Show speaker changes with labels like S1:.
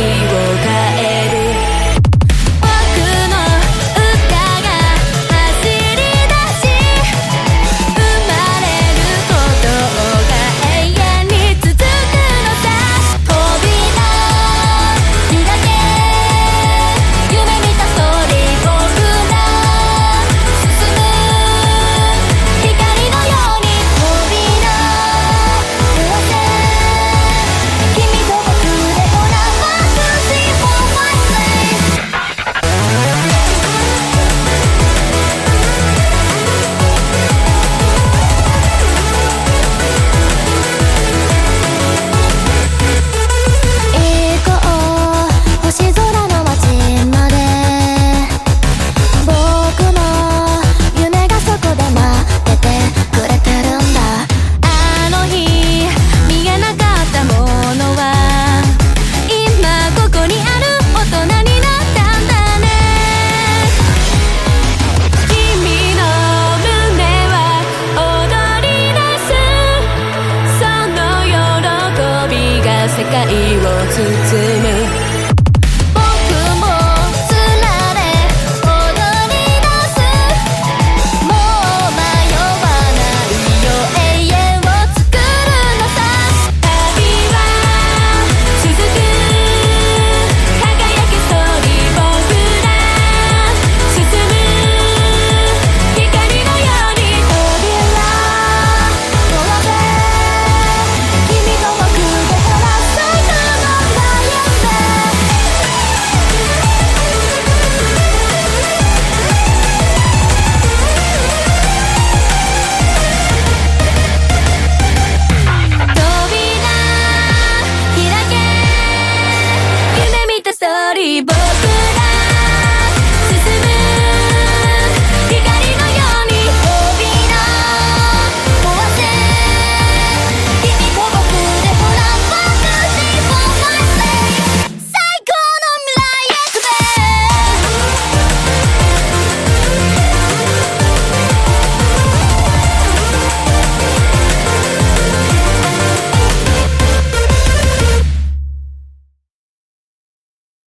S1: you